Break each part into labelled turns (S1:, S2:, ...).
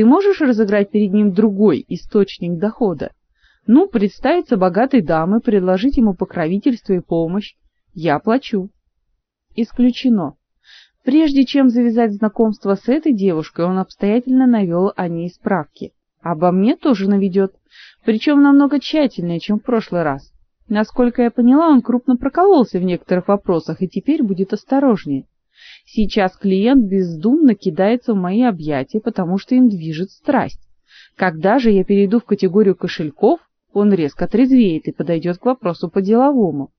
S1: Ты можешь разыграть перед ним другой источник дохода? Ну, представиться богатой дамой, предложить ему покровительство и помощь. Я плачу. Исключено. Прежде чем завязать знакомство с этой девушкой, он обстоятельно навел о ней справки. Обо мне тоже наведет, причем намного тщательнее, чем в прошлый раз. Насколько я поняла, он крупно прокололся в некоторых вопросах и теперь будет осторожнее. Сейчас клиент бездумно кидается в мои объятия, потому что им движет страсть. Когда же я перейду в категорию кошельков, он резко трезвеет и подойдет к вопросу по-деловому.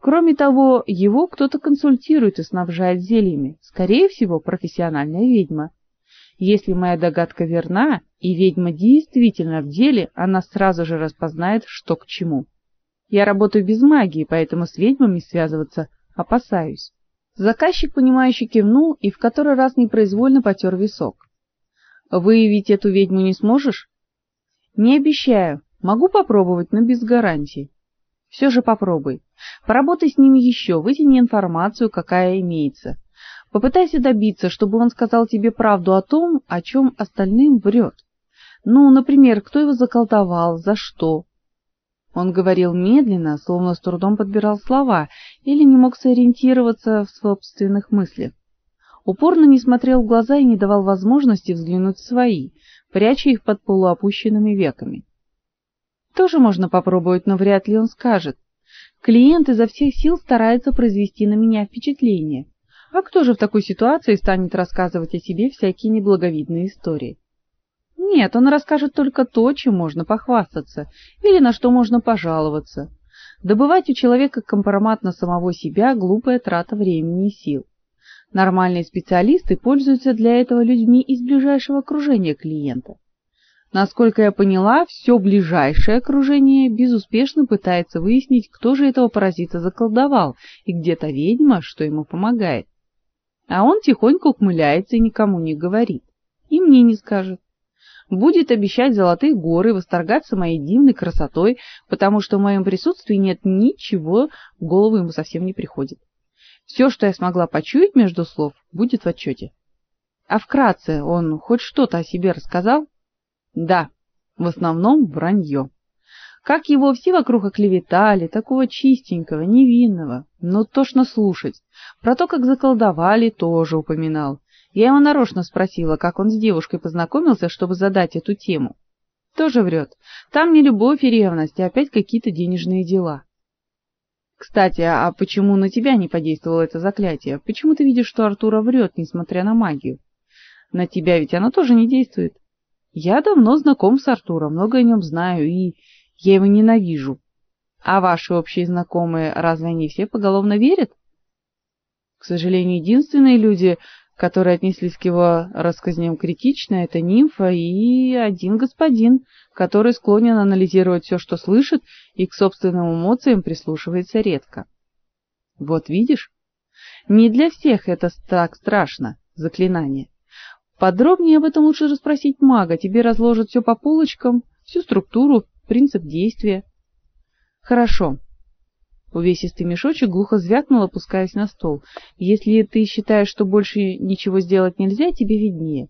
S1: Кроме того, его кто-то консультирует и снабжает зельями, скорее всего, профессиональная ведьма. Если моя догадка верна, и ведьма действительно в деле, она сразу же распознает, что к чему. Я работаю без магии, поэтому с ведьмами связываться опасаюсь. Заказчик, понимающе кивнул и в который раз непроизвольно потер висок. Выявить эту ведьму не сможешь? Не обещаю, могу попробовать, но без гарантий. Все же попробуй. Поработай с ним еще, вытяни информацию, какая имеется. Попытайся добиться, чтобы он сказал тебе правду о том, о чем остальным врет. Ну, например, кто его заколдовал, за что, он говорил медленно, словно с трудом подбирал слова или не мог сориентироваться в собственных мыслях. Упорно не смотрел в глаза и не давал возможности взглянуть в свои, пряча их под полуопущенными веками. Тоже можно попробовать, но вряд ли он скажет. Клиент изо всех сил старается произвести на меня впечатление. А кто же в такой ситуации станет рассказывать о себе всякие неблаговидные истории? Нет, он расскажет только то, чем можно похвастаться или на что можно пожаловаться. Добывать у человека компромат на самого себя глупая трата времени и сил. Нормальные специалисты пользуются для этого людьми из ближайшего окружения клиента. Насколько я поняла, все ближайшее окружение безуспешно пытается выяснить, кто же этого паразита заколдовал и где та ведьма, что ему помогает. А он тихонько ухмыляется и никому не говорит. И мне не скажет будет обещать золотые горы, восторгаться моей дивной красотой, потому что в моем присутствии нет ничего, в голову ему совсем не приходит. Все, что я смогла почуять между слов, будет в отчете. А вкратце он хоть что-то о себе рассказал? Да, в основном вранье. Как его все вокруг оклеветали, такого чистенького, невинного, но тошно слушать. Про то, как заколдовали, тоже упоминал. Я его нарочно спросила, как он с девушкой познакомился, чтобы задать эту тему. Тоже врет. Там не любовь и ревность, а опять какие-то денежные дела. Кстати, а почему на тебя не подействовало это заклятие? Почему ты видишь, что Артура врет, несмотря на магию? На тебя ведь оно тоже не действует. Я давно знаком с Артуром, много о нем знаю, и я его ненавижу. А ваши общие знакомые, разве они все поголовно верят? К сожалению, единственные люди, которые отнеслись к его рассказням критично, это нимфа и один господин, который склонен анализировать все, что слышит, и к собственным эмоциям прислушивается редко. Вот видишь? Не для всех это так страшно, заклинание. Подробнее об этом лучше расспросить мага, тебе разложат все по полочкам, всю структуру, принцип действия. Хорошо. Увесистый мешочек глухо звякнул, опускаясь на стол. Если ты считаешь, что больше ничего сделать нельзя, тебе виднее.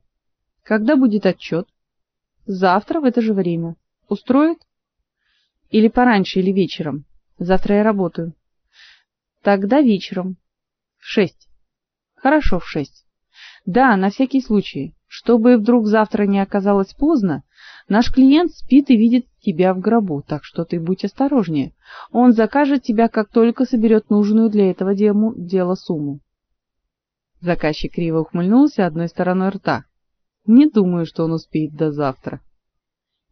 S1: Когда будет отчет? Завтра в это же время. Устроит? Или пораньше, или вечером? Завтра я работаю. Тогда вечером. В шесть. Хорошо, в шесть. Да, на всякий случай. Чтобы вдруг завтра не оказалось поздно, наш клиент спит и видит тебя в гробу, так что ты будь осторожнее. Он закажет тебя, как только соберет нужную для этого дела сумму. Заказчик криво ухмыльнулся одной стороной рта. Не думаю, что он успеет до завтра.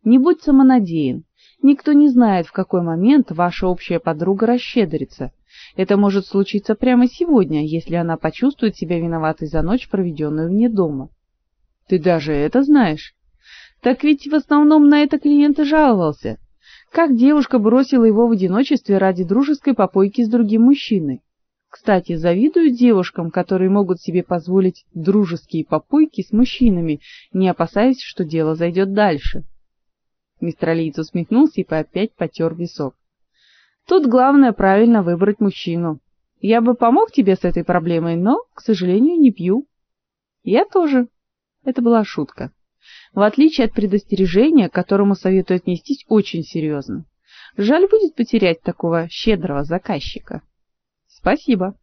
S1: Не будь самонадеян. Никто не знает, в какой момент ваша общая подруга расщедрится. Это может случиться прямо сегодня, если она почувствует себя виноватой за ночь, проведенную вне дома. Ты даже это знаешь? Так ведь в основном на это клиент и жаловался. Как девушка бросила его в одиночестве ради дружеской попойки с другим мужчиной. Кстати, завидую девушкам, которые могут себе позволить дружеские попойки с мужчинами, не опасаясь, что дело зайдет дальше. Мистер Алиец усмехнулся и опять потер висок. Тут главное правильно выбрать мужчину. Я бы помог тебе с этой проблемой, но, к сожалению, не пью. Я тоже. Это была шутка. В отличие от предостережения, к которому советую отнестись очень серьезно. Жаль будет потерять такого щедрого заказчика. Спасибо.